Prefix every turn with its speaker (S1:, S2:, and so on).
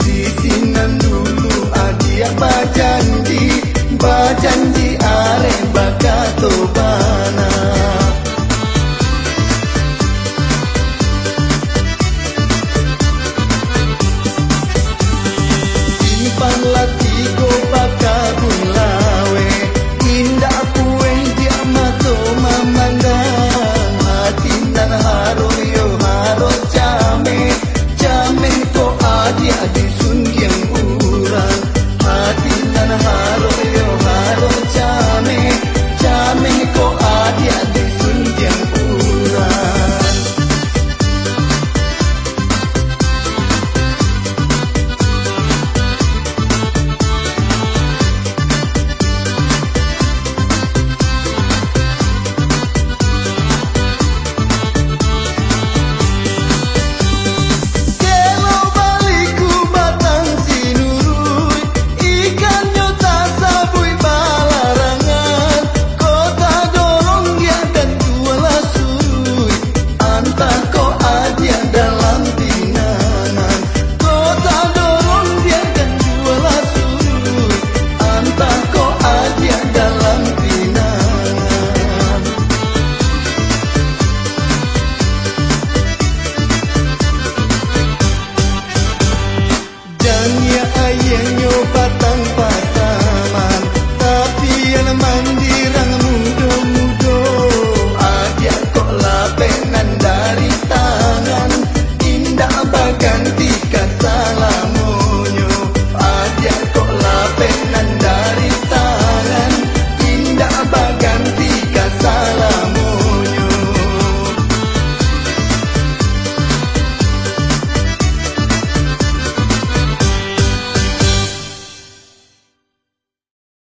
S1: Di Ditinan dulu? Adik berjanji Berjanji are.